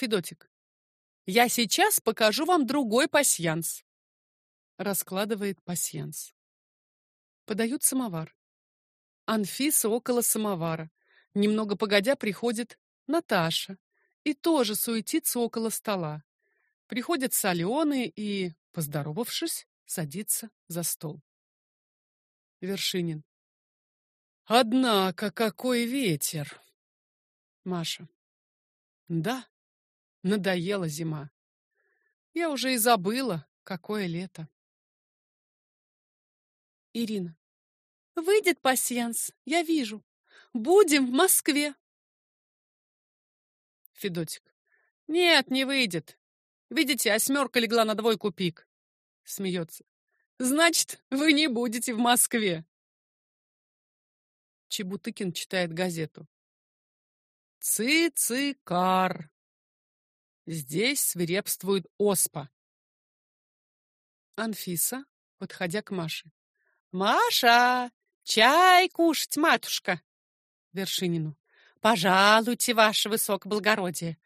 Федотик. Я сейчас покажу вам другой пасьянс. Раскладывает пасьянс. Подают самовар. Анфиса около самовара. Немного погодя приходит Наташа и тоже суетится около стола. Приходят с Аленой и, поздоровавшись, садится за стол. Вершинин. Однако какой ветер! Маша. Да, надоела зима. Я уже и забыла, какое лето. Ирина. Выйдет пасьянс, я вижу. Будем в Москве. Федотик. Нет, не выйдет. Видите, осьмерка легла на двойку пик. Смеется. Значит, вы не будете в Москве. Чебутыкин читает газету. Цицикар. Здесь свирепствует оспа. Анфиса, подходя к Маше. Маша, чай кушать, матушка. Вершинину. Пожалуйте, ваше высокоблагородие.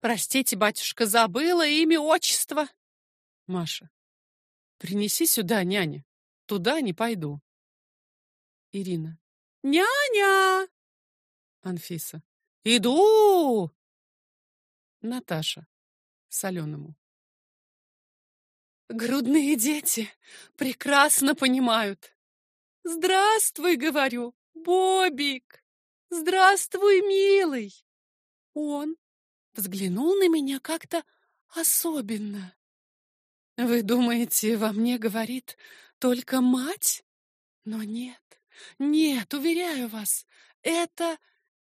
Простите, батюшка, забыла имя, отчество. Маша. Принеси сюда, няня. Туда не пойду. Ирина. Няня! Анфиса. Иду! Наташа. Соленому. Грудные дети прекрасно понимают. Здравствуй, говорю, Бобик. Здравствуй, милый. Он взглянул на меня как-то особенно. Вы думаете, во мне говорит только мать? Но нет, нет, уверяю вас, это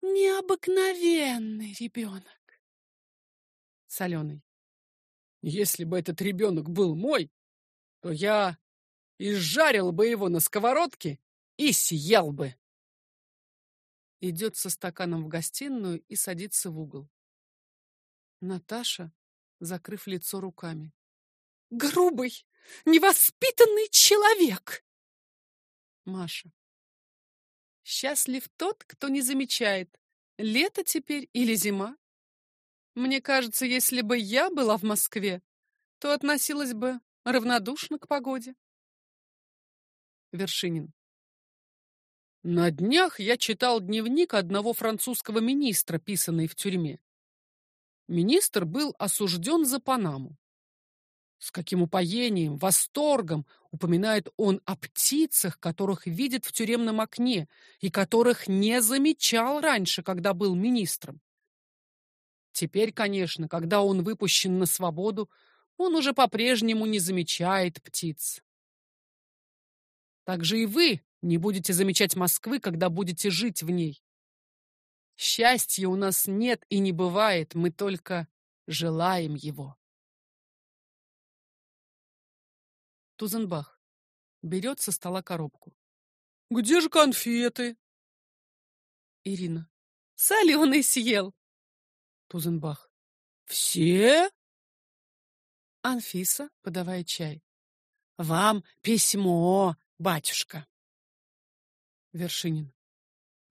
необыкновенный ребенок. Соленый. Если бы этот ребенок был мой, то я изжарил бы его на сковородке и съел бы. Идет со стаканом в гостиную и садится в угол. Наташа, закрыв лицо руками грубый, невоспитанный человек. Маша. Счастлив тот, кто не замечает, лето теперь или зима. Мне кажется, если бы я была в Москве, то относилась бы равнодушно к погоде. Вершинин. На днях я читал дневник одного французского министра, писанный в тюрьме. Министр был осужден за Панаму. С каким упоением, восторгом упоминает он о птицах, которых видит в тюремном окне и которых не замечал раньше, когда был министром. Теперь, конечно, когда он выпущен на свободу, он уже по-прежнему не замечает птиц. Так же и вы не будете замечать Москвы, когда будете жить в ней. Счастья у нас нет и не бывает, мы только желаем его. Тузенбах. Берет со стола коробку. Где же конфеты? Ирина. Соленый съел. Тузенбах. Все? Анфиса, подавая чай. Вам письмо, батюшка. Вершинин.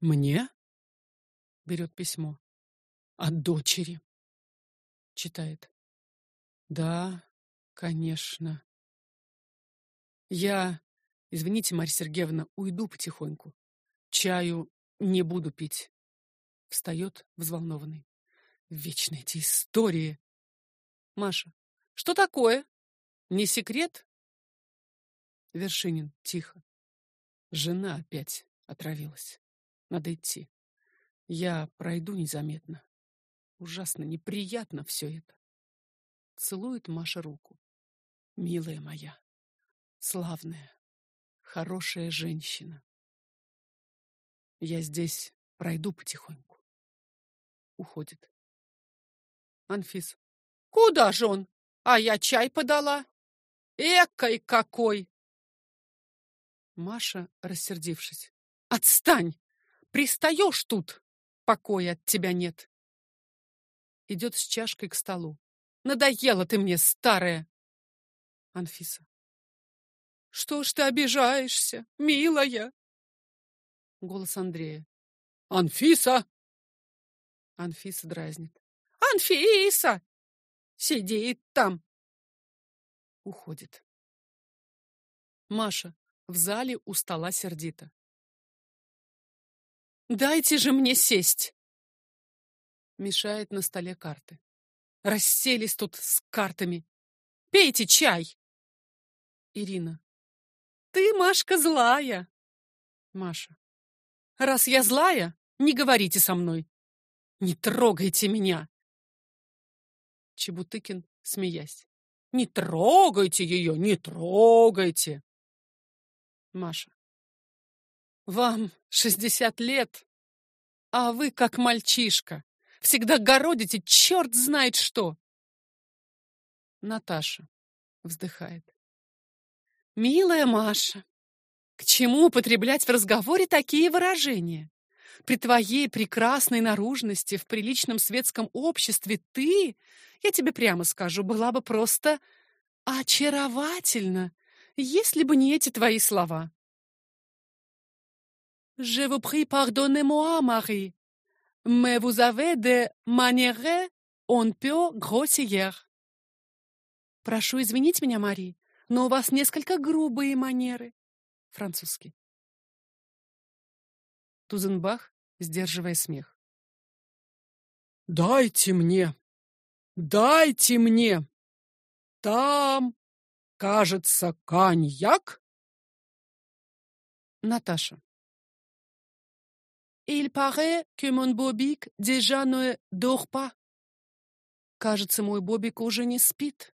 Мне? Берет письмо. От дочери. Читает. Да, конечно. Я, извините, Марья Сергеевна, уйду потихоньку. Чаю не буду пить. Встает взволнованный. Вечно эти истории. Маша. Что такое? Не секрет? Вершинин тихо. Жена опять отравилась. Надо идти. Я пройду незаметно. Ужасно неприятно все это. Целует Маша руку. Милая моя славная, хорошая женщина. Я здесь пройду потихоньку. Уходит. Анфис. Куда же он? А я чай подала. Экой какой! Маша, рассердившись. Отстань! Пристаешь тут! Покоя от тебя нет. Идет с чашкой к столу. Надоела ты мне, старая! Анфиса. Что ж ты обижаешься, милая? Голос Андрея. Анфиса! Анфиса дразнит. Анфиса! Сидит там. Уходит. Маша в зале у стола сердито. Дайте же мне сесть. Мешает на столе карты. Расселись тут с картами. Пейте чай. Ирина. Ты, Машка, злая. Маша. Раз я злая, не говорите со мной. Не трогайте меня. Чебутыкин, смеясь. Не трогайте ее, не трогайте. Маша. Вам шестьдесят лет, а вы как мальчишка. Всегда городите черт знает что. Наташа вздыхает. Милая Маша, к чему употреблять в разговоре такие выражения? При твоей прекрасной наружности в приличном светском обществе ты, я тебе прямо скажу, была бы просто очаровательна, если бы не эти твои слова. Je vous prie, pardonnez-moi, Marie, mais vous avez des manières un peu grossières. Прошу извинить меня, Мари, но у вас несколько грубые манеры. Французский. Тузенбах, сдерживая смех. Дайте мне, дайте мне. Там, кажется, коньяк. Наташа. Il paraît que mon Бобик déjà ne dort pas. Кажется, мой Бобик уже не спит.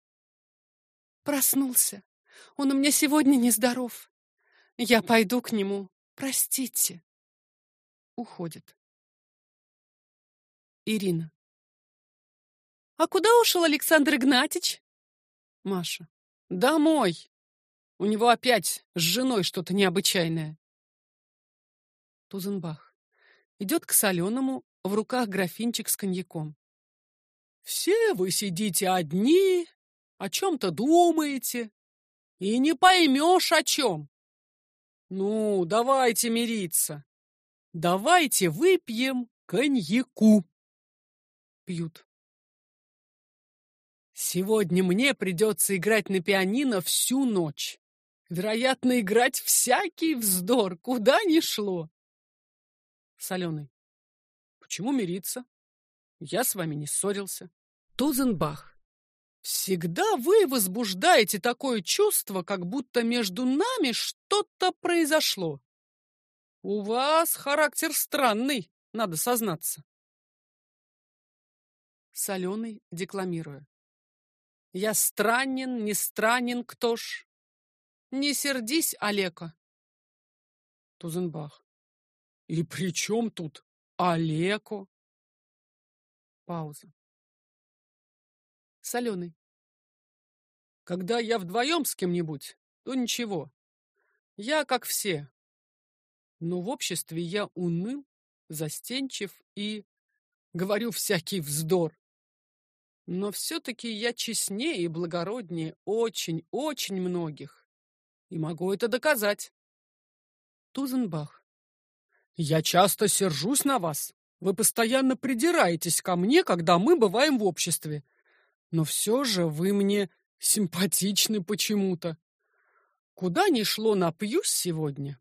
Проснулся. Он у меня сегодня нездоров. Я пойду к нему. Простите. Уходит. Ирина. А куда ушел Александр Игнатьич? Маша. Домой. У него опять с женой что-то необычайное. Тузенбах. Идет к соленому, в руках графинчик с коньяком. Все вы сидите одни, о чем-то думаете, и не поймешь, о чем. Ну, давайте мириться. Давайте выпьем коньяку. Пьют. Сегодня мне придется играть на пианино всю ночь. Вероятно, играть всякий вздор, куда ни шло. Соленый. Почему мириться? Я с вами не ссорился. Тузенбах. Всегда вы возбуждаете такое чувство, как будто между нами что-то произошло. У вас характер странный, надо сознаться. Соленый, декламируя. Я странен, не странен, кто ж? Не сердись, Олега. Тузенбах. И при чем тут Олеко? Пауза. Соленый. Когда я вдвоем с кем-нибудь, то ничего. Я как все. Но в обществе я уныл, застенчив и говорю всякий вздор. Но все-таки я честнее и благороднее очень-очень многих. И могу это доказать. Тузенбах. Я часто сержусь на вас. Вы постоянно придираетесь ко мне, когда мы бываем в обществе. Но все же вы мне симпатичны почему-то. Куда ни шло, напьюсь сегодня.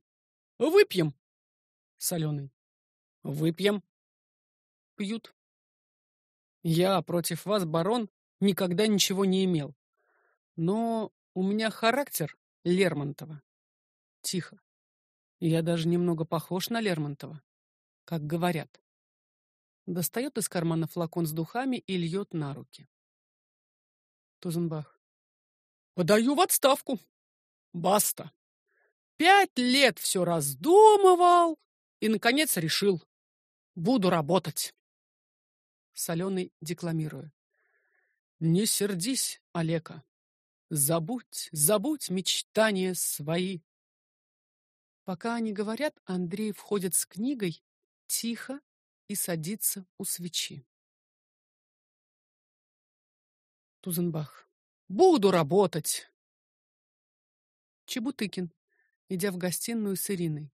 Выпьем. Соленый. Выпьем. Пьют. Я против вас, барон, никогда ничего не имел. Но у меня характер Лермонтова. Тихо. Я даже немного похож на Лермонтова, как говорят. Достает из кармана флакон с духами и льет на руки. Тузенбах. Подаю в отставку. Баста. Пять лет все раздумывал и, наконец, решил. Буду работать. Соленый декламируя. Не сердись, Олега. Забудь, забудь мечтания свои. Пока они говорят, Андрей входит с книгой тихо и садится у свечи. Тузенбах. Буду работать. Чебутыкин, идя в гостиную с Ириной.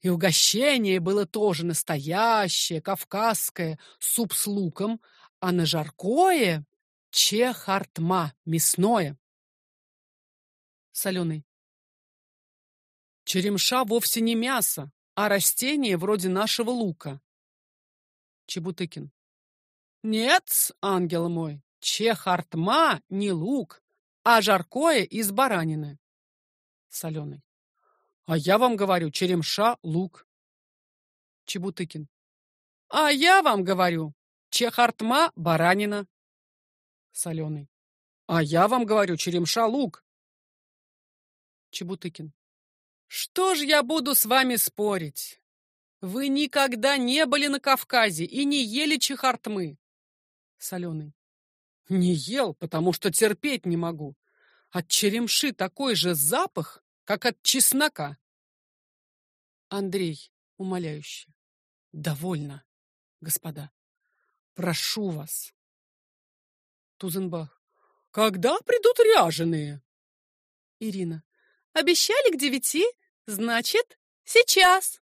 И угощение было тоже настоящее, кавказское, суп с луком, а на жаркое — чехартма, мясное. Соленый. Черемша вовсе не мясо, а растение вроде нашего лука. Чебутыкин. Нет, ангел мой, чехартма не лук, а жаркое из баранины. Соленый. А я вам говорю, черемша — лук. Чебутыкин. А я вам говорю, чехартма — баранина. Соленый. А я вам говорю, черемша — лук. Чебутыкин. Что ж я буду с вами спорить? Вы никогда не были на Кавказе и не ели чехартмы. Соленый. Не ел, потому что терпеть не могу. От черемши такой же запах, как от чеснока. Андрей, умоляюще. Довольно, господа. Прошу вас. Тузенбах. Когда придут ряженые? Ирина. Обещали к девяти, значит, сейчас.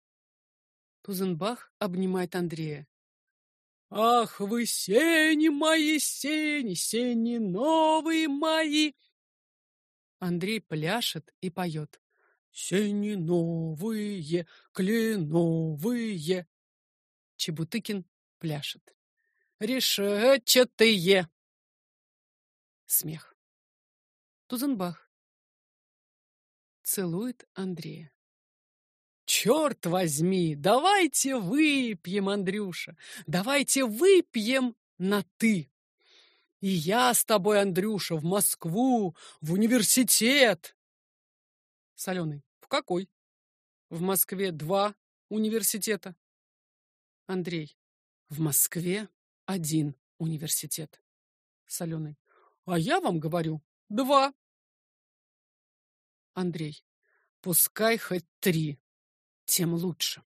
Тузенбах обнимает Андрея. Ах, вы сени мои, сени, сени новые мои. Андрей пляшет и поет. Сени новые, кленовые. Чебутыкин пляшет. Решетчатые. Смех. Тузенбах целует Андрея. Черт возьми, давайте выпьем, Андрюша, давайте выпьем на «ты». И я с тобой, Андрюша, в Москву, в университет. Соленый. В какой? В Москве два университета. Андрей. В Москве один университет. Соленый. А я вам говорю, два. Андрей. Пускай хоть три тем лучше.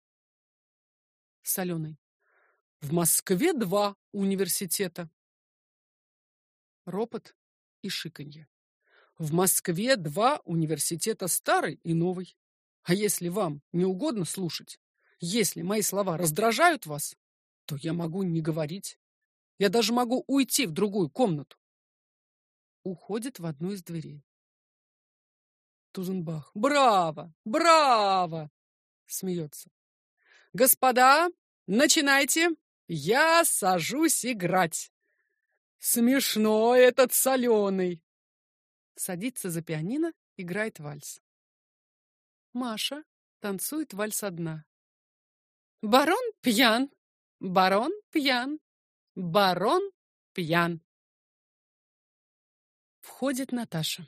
Соленый. В Москве два университета. Ропот и шиканье. В Москве два университета, старый и новый. А если вам не угодно слушать, если мои слова раздражают вас, то я могу не говорить. Я даже могу уйти в другую комнату. Уходит в одну из дверей. Тузенбах. Браво! Браво! Смеется. Господа, начинайте. Я сажусь играть. Смешно этот соленый. Садится за пианино, играет вальс. Маша танцует вальс одна. Барон пьян, барон пьян, барон пьян. Входит Наташа.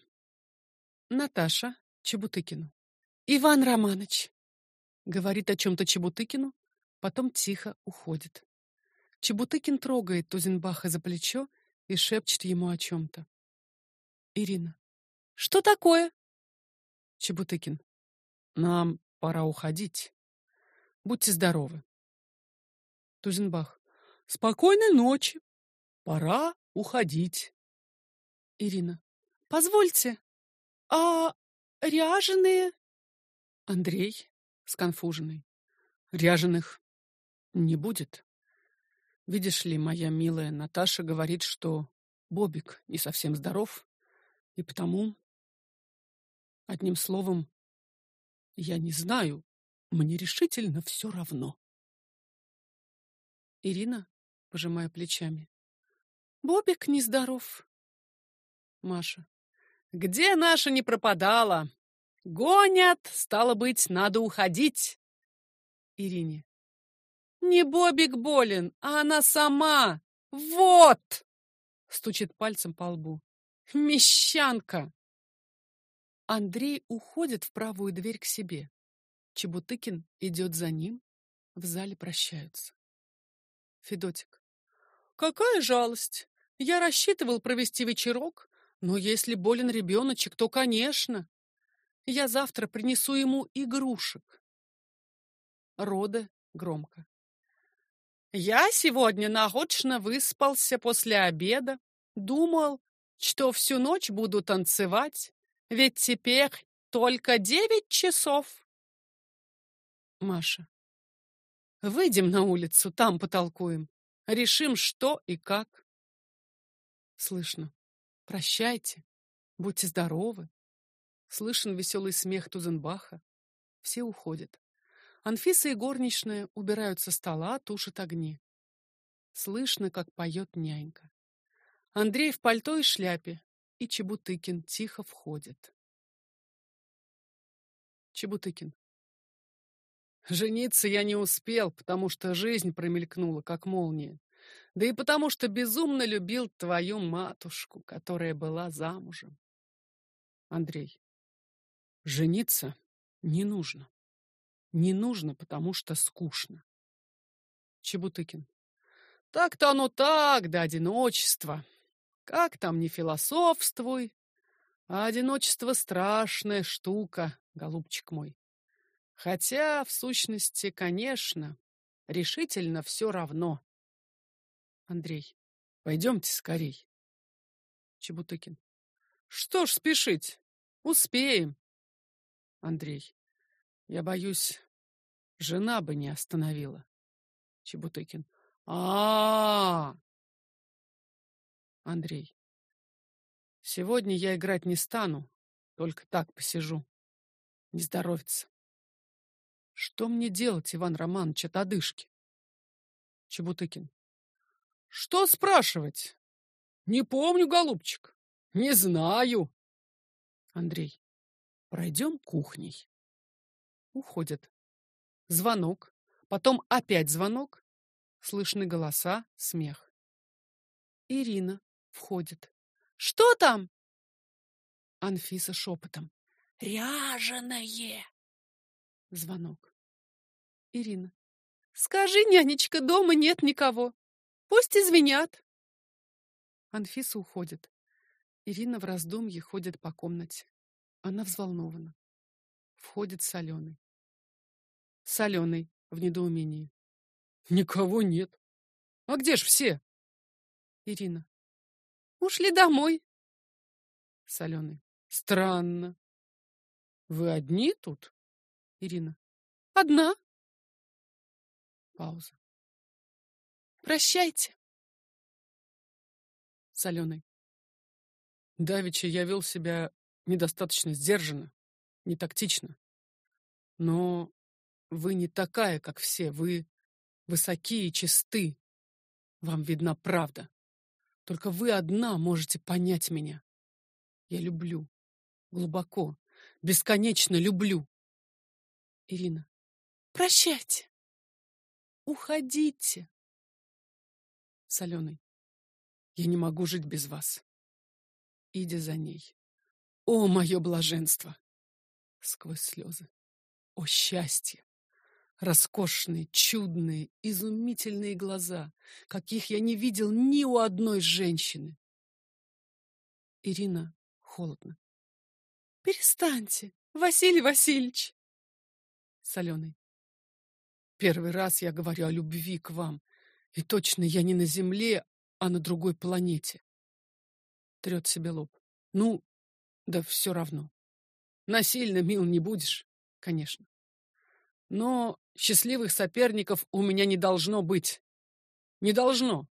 Наташа Чебутыкину. Иван Романович, Говорит о чем-то Чебутыкину, потом тихо уходит. Чебутыкин трогает Тузенбаха за плечо и шепчет ему о чем-то. Ирина. Что такое? Чебутыкин. Нам пора уходить. Будьте здоровы. Тузенбах. Спокойной ночи. Пора уходить. Ирина. Позвольте. А ряженые? Андрей сконфуженный. Ряженых не будет. Видишь ли, моя милая Наташа говорит, что Бобик не совсем здоров, и потому, одним словом, я не знаю, мне решительно все равно. Ирина, пожимая плечами. Бобик нездоров. Маша. Где наша не пропадала? Гонят, стало быть, надо уходить. Ирине. Не Бобик болен, а она сама. Вот! Стучит пальцем по лбу. Мещанка! Андрей уходит в правую дверь к себе. Чебутыкин идет за ним. В зале прощаются. Федотик. Какая жалость! Я рассчитывал провести вечерок, но если болен ребеночек, то, конечно. Я завтра принесу ему игрушек. Рода громко. Я сегодня наочно выспался после обеда, думал, что всю ночь буду танцевать, ведь теперь только девять часов. Маша. Выйдем на улицу, там потолкуем. Решим, что и как. Слышно. Прощайте. Будьте здоровы. Слышен веселый смех Тузенбаха. Все уходят. Анфиса и горничная убирают со стола, тушат огни. Слышно, как поет нянька. Андрей в пальто и шляпе, и Чебутыкин тихо входит. Чебутыкин. Жениться я не успел, потому что жизнь промелькнула, как молния. Да и потому что безумно любил твою матушку, которая была замужем. Андрей. Жениться не нужно. Не нужно, потому что скучно. Чебутыкин. Так-то оно так, да одиночество. Как там не философствуй, а одиночество страшная штука, голубчик мой. Хотя, в сущности, конечно, решительно все равно. Андрей, пойдемте скорей. Чебутыкин. Что ж спешить? Успеем. Андрей. Я боюсь, жена бы не остановила. Чебутыкин. А, -а, -а, Андрей. Сегодня я играть не стану, только так посижу. Не здоровится. Что мне делать, Иван Романович, от одышки? Чебутыкин. Что спрашивать? Не помню, голубчик. Не знаю. Андрей. Пройдем кухней. Уходят. Звонок. Потом опять звонок. Слышны голоса, смех. Ирина входит. Что там? Анфиса шепотом. Ряженое. Звонок. Ирина. Скажи, нянечка, дома нет никого. Пусть извинят. Анфиса уходит. Ирина в раздумье ходит по комнате. Она взволнована. Входит Соленый. Соленый в недоумении. Никого нет. А где ж все? Ирина. Ушли домой. Соленый. Странно. Вы одни тут? Ирина. Одна. Пауза. Прощайте. Соленый. Давича я вел себя недостаточно сдержанно, не тактично. Но вы не такая, как все. Вы высокие и чисты. Вам видна правда. Только вы одна можете понять меня. Я люблю. Глубоко, бесконечно люблю. Ирина. Прощайте. Уходите. Соленый. Я не могу жить без вас. Идя за ней. О, мое блаженство! Сквозь слезы. О, счастье! Роскошные, чудные, изумительные глаза, каких я не видел ни у одной женщины. Ирина холодно. Перестаньте, Василий Васильевич. Соленый. Первый раз я говорю о любви к вам, и точно я не на земле, а на другой планете. Трет себе лоб. Ну, да все равно. Насильно мил не будешь, конечно. Но счастливых соперников у меня не должно быть. Не должно.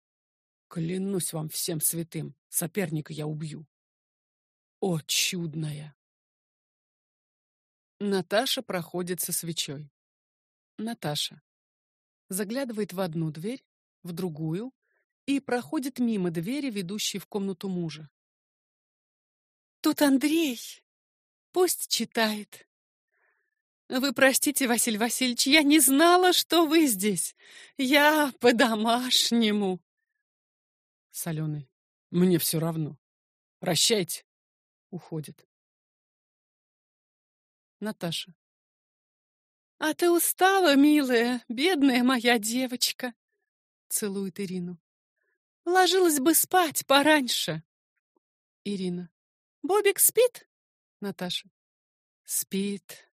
Клянусь вам всем святым, соперника я убью. О, чудная! Наташа проходит со свечой. Наташа. Заглядывает в одну дверь, в другую и проходит мимо двери, ведущей в комнату мужа. Тут Андрей. Пусть читает. Вы простите, Василий Васильевич, я не знала, что вы здесь. Я по-домашнему. Соленый. Мне все равно. Прощайте. Уходит. Наташа. А ты устала, милая, бедная моя девочка. Целует Ирину. Ложилась бы спать пораньше. Ирина. Бобик спит? Наташа. Спит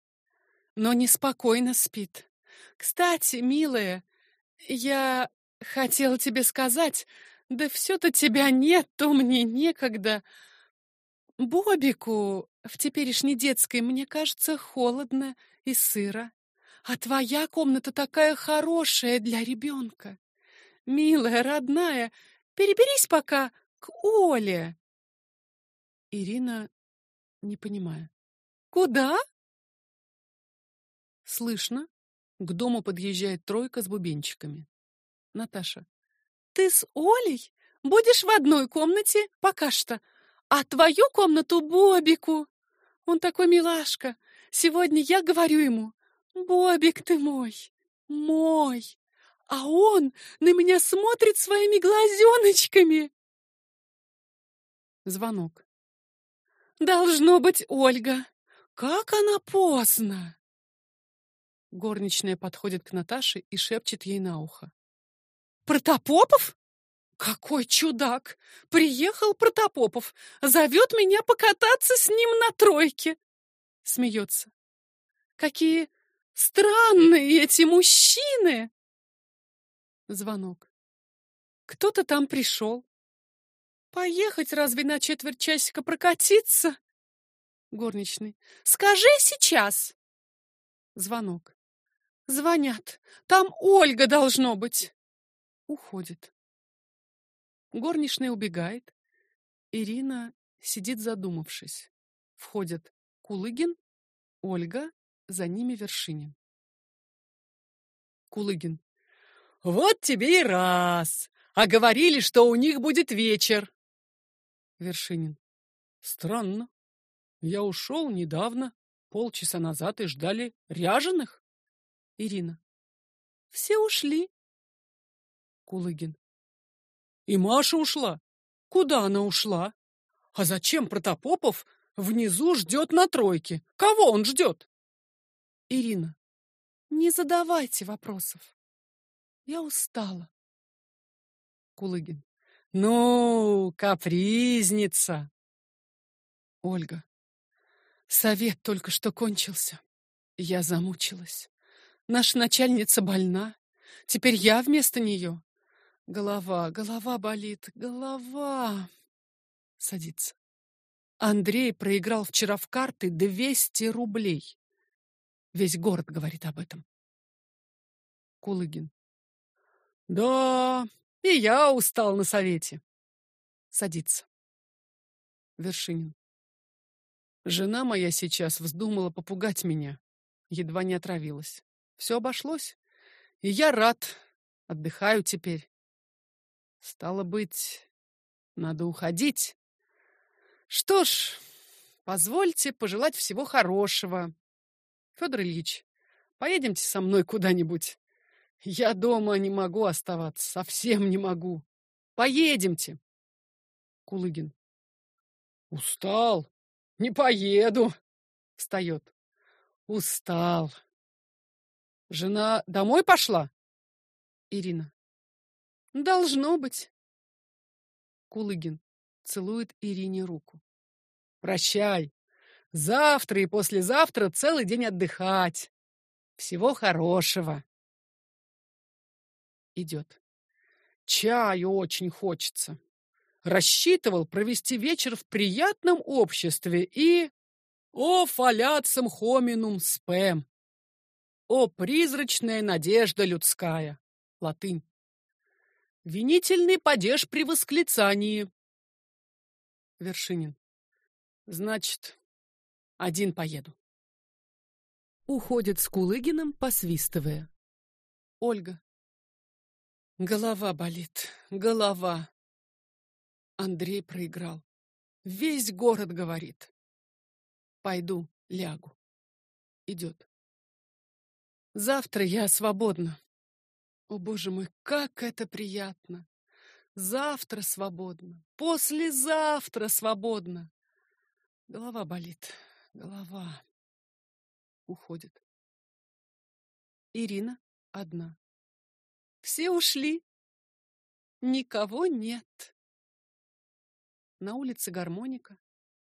но неспокойно спит. Кстати, милая, я хотела тебе сказать, да все-то тебя нет, то мне некогда. Бобику в теперешней детской, мне кажется, холодно и сыро. А твоя комната такая хорошая для ребенка. Милая, родная, переберись пока к Оле. Ирина, не понимая. Куда? Слышно, к дому подъезжает тройка с бубенчиками. Наташа. Ты с Олей будешь в одной комнате пока что, а твою комнату Бобику. Он такой милашка. Сегодня я говорю ему, Бобик ты мой, мой. А он на меня смотрит своими глазеночками. Звонок. Должно быть Ольга. Как она поздно. Горничная подходит к Наташе и шепчет ей на ухо. Протопопов? Какой чудак! Приехал Протопопов, зовет меня покататься с ним на тройке. Смеется. Какие странные эти мужчины! Звонок. Кто-то там пришел. Поехать разве на четверть часика прокатиться? Горничный. Скажи сейчас. Звонок. Звонят. Там Ольга должно быть. Уходит. Горничная убегает. Ирина сидит задумавшись. Входят Кулыгин, Ольга, за ними Вершинин. Кулыгин. Вот тебе и раз. А говорили, что у них будет вечер. Вершинин. Странно. Я ушел недавно, полчаса назад, и ждали ряженых. Ирина. Все ушли. Кулыгин. И Маша ушла. Куда она ушла? А зачем Протопопов внизу ждет на тройке? Кого он ждет? Ирина. Не задавайте вопросов. Я устала. Кулыгин. Ну, капризница. Ольга. Совет только что кончился. Я замучилась. Наша начальница больна. Теперь я вместо нее. Голова, голова болит, голова. Садится. Андрей проиграл вчера в карты 200 рублей. Весь город говорит об этом. Кулыгин. Да, и я устал на совете. Садится. Вершинин. Жена моя сейчас вздумала попугать меня. Едва не отравилась. Все обошлось. И я рад. Отдыхаю теперь. Стало быть, надо уходить. Что ж, позвольте пожелать всего хорошего. Федор Ильич, поедемте со мной куда-нибудь. Я дома не могу оставаться, совсем не могу. Поедемте. Кулыгин. Устал. Не поеду. Встает. Устал. Жена домой пошла? Ирина. Должно быть. Кулыгин целует Ирине руку. Прощай. Завтра и послезавтра целый день отдыхать. Всего хорошего. Идет. Чаю очень хочется. Рассчитывал провести вечер в приятном обществе и... О, фаляцем хоминум спэм! О, призрачная надежда людская! Латынь. Винительный падеж при восклицании. Вершинин. Значит, один поеду. Уходит с Кулыгиным, посвистывая. Ольга. Голова болит, голова. Андрей проиграл. Весь город говорит. Пойду, лягу. Идет. Завтра я свободна. О, боже мой, как это приятно! Завтра свободно, послезавтра свободно. Голова болит, голова. Уходит. Ирина одна. Все ушли. Никого нет. На улице гармоника.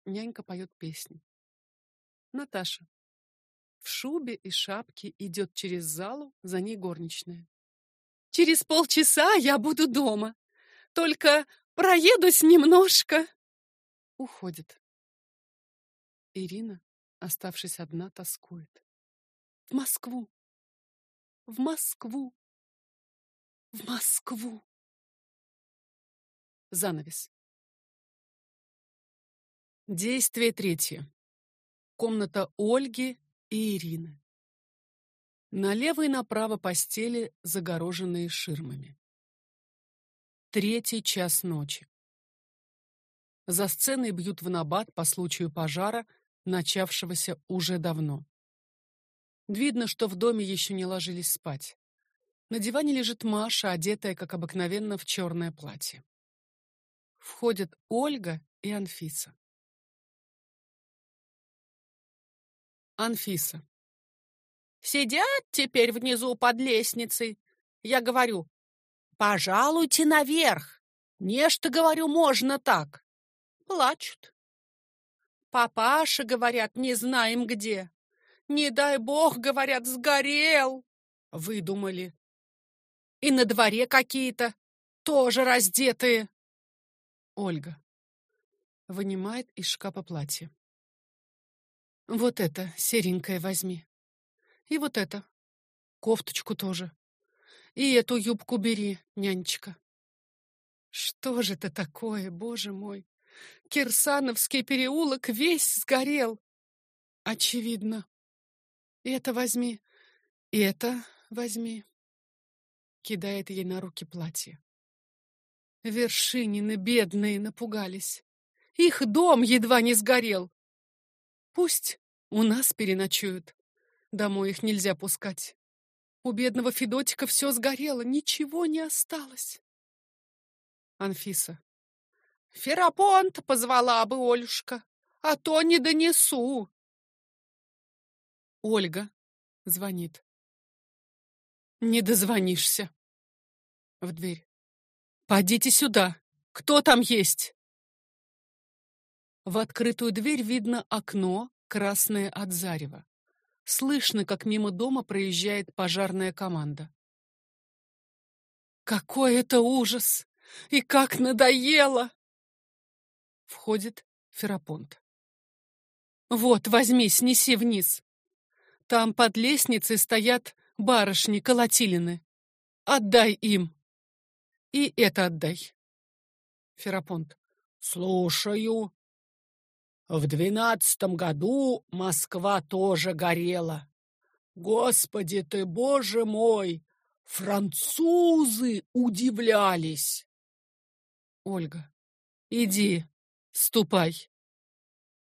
Нянька поет песни. Наташа. В шубе и шапке идет через залу, за ней горничная. Через полчаса я буду дома. Только проедусь немножко. Уходит. Ирина, оставшись одна, тоскует. В Москву. в Москву. В Москву. Занавес. Действие третье. Комната Ольги и Ирины. Налево и направо постели, загороженные ширмами. Третий час ночи. За сценой бьют в набат по случаю пожара, начавшегося уже давно. Видно, что в доме еще не ложились спать. На диване лежит Маша, одетая, как обыкновенно, в черное платье. Входят Ольга и Анфиса. Анфиса. Сидят теперь внизу под лестницей. Я говорю, пожалуйте наверх. Нечто, говорю, можно так. Плачут. Папаша, говорят, не знаем где. Не дай бог, говорят, сгорел. Выдумали. И на дворе какие-то, тоже раздетые. Ольга вынимает из шкафа платье. Вот это серенькое возьми. И вот это. Кофточку тоже. И эту юбку бери, нянечка. Что же это такое, боже мой? Кирсановский переулок весь сгорел. Очевидно. И это возьми. И это возьми. Кидает ей на руки платье. Вершинины бедные напугались. Их дом едва не сгорел. Пусть у нас переночуют. Домой их нельзя пускать. У бедного Федотика все сгорело, ничего не осталось. Анфиса. Ферапонт позвала бы Олюшка, а то не донесу. Ольга звонит. Не дозвонишься. В дверь. Подите сюда. Кто там есть? В открытую дверь видно окно, красное от зарева. Слышно, как мимо дома проезжает пожарная команда. Какой это ужас! И как надоело! Входит Ферапонт. Вот, возьми, снеси вниз. Там под лестницей стоят барышни колотилины. Отдай им. И это отдай. Ферапонт. Слушаю. В двенадцатом году Москва тоже горела. Господи ты, боже мой! Французы удивлялись. Ольга. Иди, ступай.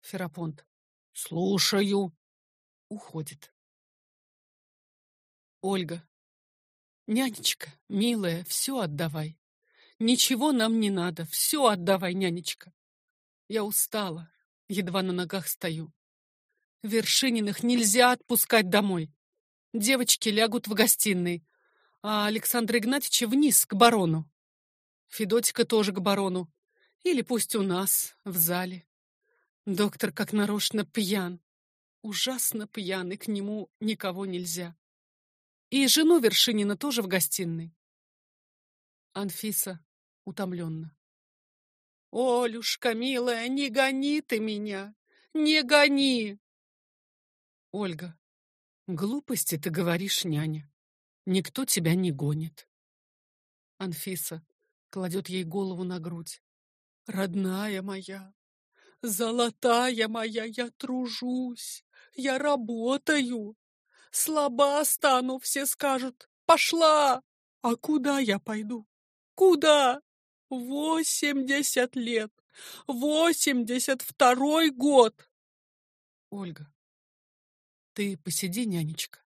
Ферапонт. Слушаю. Уходит. Ольга. Нянечка, милая, все отдавай. Ничего нам не надо, все отдавай, нянечка. Я устала, едва на ногах стою. Вершининых нельзя отпускать домой. Девочки лягут в гостиной, а Александра Игнатьевича вниз, к барону. Федотика тоже к барону. Или пусть у нас, в зале. Доктор как нарочно пьян. Ужасно пьян, и к нему никого нельзя. И жену Вершинина тоже в гостиной. Анфиса утомленно. Олюшка, милая, не гони ты меня! Не гони! Ольга. Глупости ты говоришь, няня. Никто тебя не гонит. Анфиса кладет ей голову на грудь. Родная моя, золотая моя, я тружусь, я работаю. Слаба стану, все скажут. Пошла! А куда я пойду? Куда? Восемьдесят лет! Восемьдесят второй год! Ольга, ты посиди, нянечка.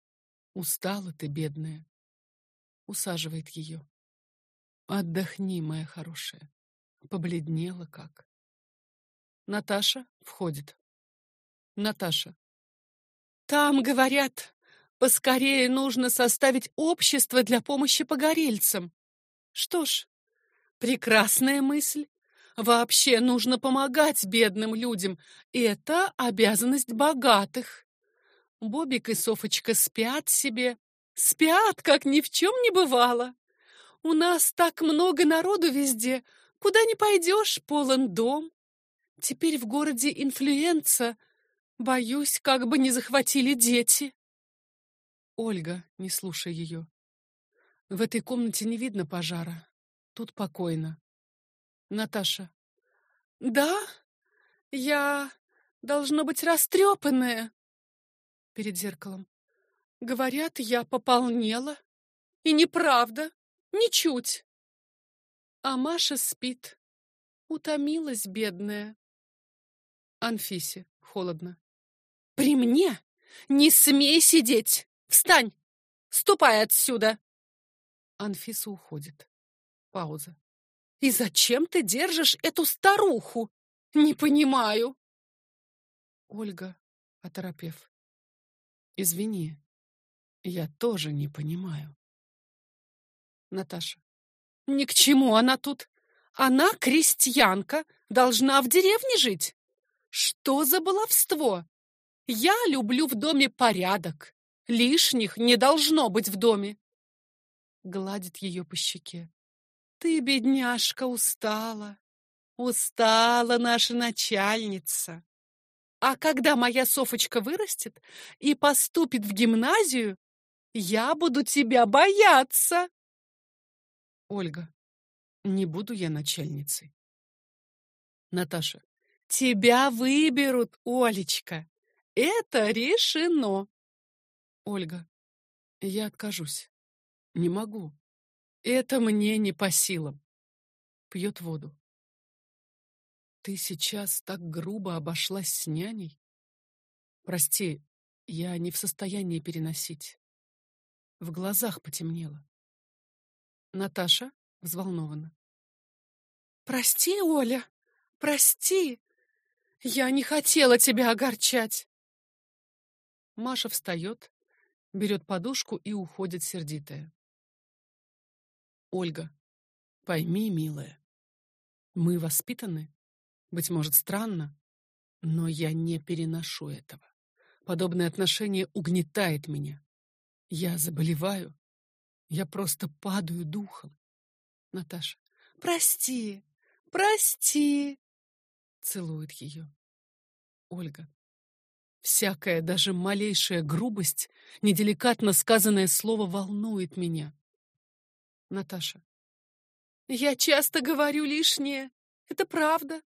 Устала ты, бедная. Усаживает ее. Отдохни, моя хорошая. Побледнела как. Наташа входит. Наташа. Там, говорят, поскорее нужно составить общество для помощи погорельцам. Что ж, Прекрасная мысль. Вообще нужно помогать бедным людям. Это обязанность богатых. Бобик и Софочка спят себе. Спят, как ни в чем не бывало. У нас так много народу везде. Куда ни пойдешь, полон дом. Теперь в городе инфлюенса. Боюсь, как бы не захватили дети. Ольга, не слушай ее. В этой комнате не видно пожара. Тут покойно. Наташа. Да? Я должно быть растрепанная. Перед зеркалом. Говорят, я пополнела. И неправда. Ничуть. А Маша спит. Утомилась, бедная. Анфисе. Холодно. При мне? Не смей сидеть! Встань! Ступай отсюда! Анфиса уходит. Пауза. И зачем ты держишь эту старуху? Не понимаю. Ольга, оторопев. Извини, я тоже не понимаю. Наташа. Ни к чему она тут. Она крестьянка, должна в деревне жить. Что за баловство? Я люблю в доме порядок. Лишних не должно быть в доме. Гладит ее по щеке. Ты, бедняжка, устала. Устала наша начальница. А когда моя Софочка вырастет и поступит в гимназию, я буду тебя бояться. Ольга, не буду я начальницей. Наташа, тебя выберут, Олечка. Это решено. Ольга, я откажусь. Не могу. Это мне не по силам. Пьет воду. Ты сейчас так грубо обошлась с няней? Прости, я не в состоянии переносить. В глазах потемнело. Наташа взволнована. Прости, Оля, прости. Я не хотела тебя огорчать. Маша встает, берет подушку и уходит сердитая. Ольга, пойми, милая, мы воспитаны, быть может, странно, но я не переношу этого. Подобное отношение угнетает меня. Я заболеваю. Я просто падаю духом. Наташа. Прости, прости. Целует ее. Ольга. Всякая, даже малейшая грубость, неделикатно сказанное слово волнует меня. Наташа. Я часто говорю лишнее. Это правда.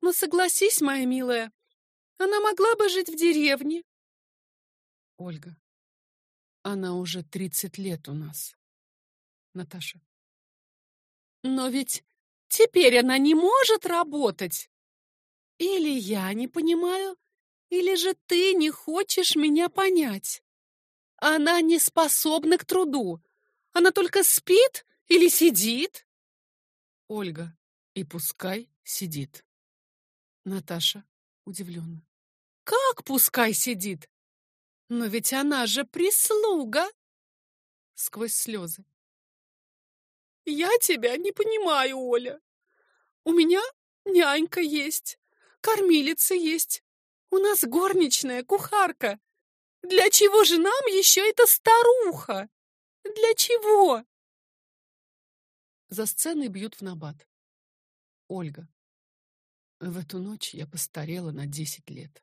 Но согласись, моя милая, она могла бы жить в деревне. Ольга. Она уже тридцать лет у нас. Наташа. Но ведь теперь она не может работать. Или я не понимаю, или же ты не хочешь меня понять? Она не способна к труду. Она только спит или сидит? Ольга, и пускай сидит. Наташа удивленно. Как пускай сидит? Но ведь она же прислуга. Сквозь слезы. Я тебя не понимаю, Оля. У меня нянька есть, кормилица есть, у нас горничная, кухарка. Для чего же нам еще эта старуха? Для чего? За сценой бьют в набат. Ольга. В эту ночь я постарела на десять лет.